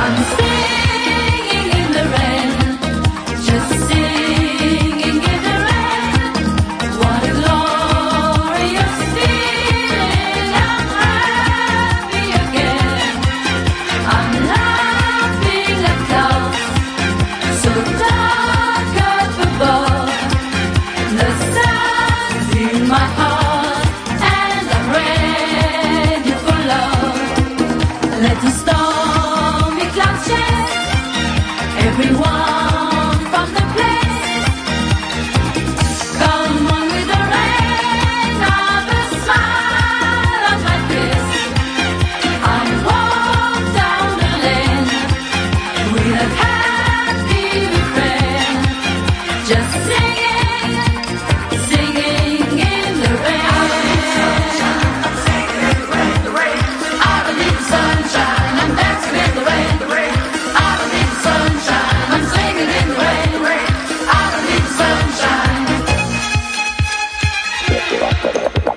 I'm